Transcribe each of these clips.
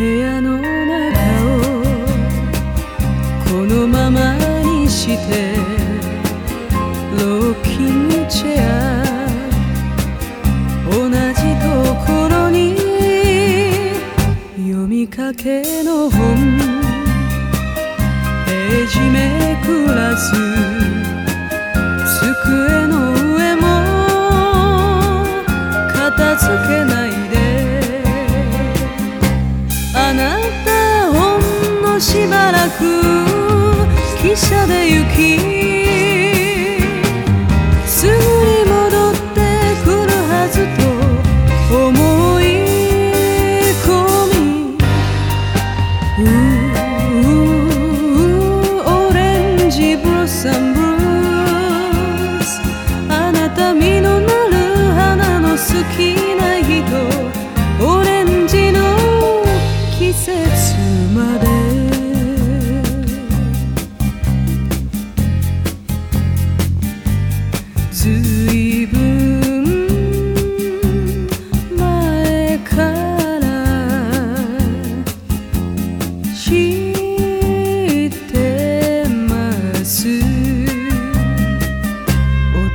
部屋の中をこのままにしてロッキングチェア同じところに読みかけの本ページめくらず汽車で行き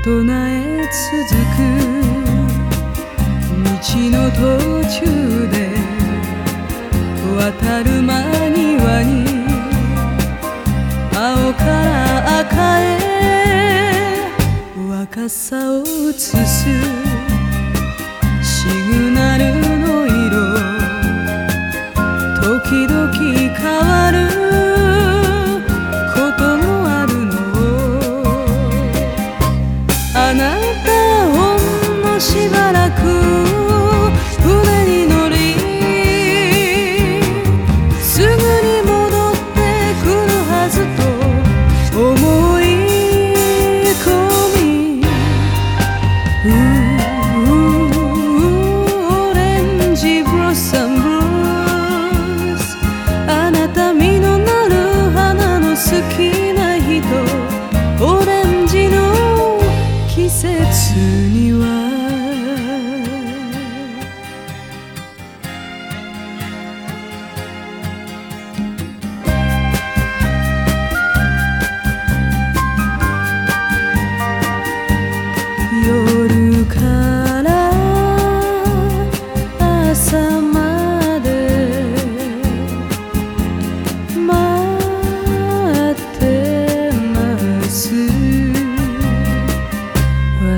唱え続く。道の途中で渡る間際に青から赤へ若さを移す。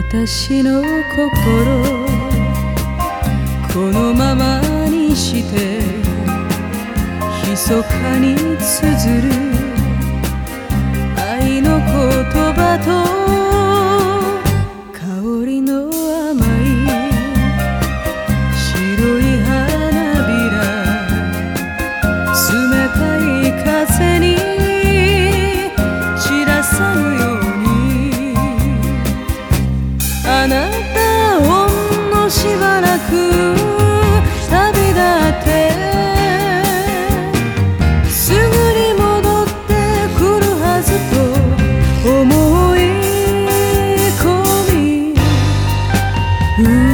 私の心このままにして密かに綴る Mm-hmm.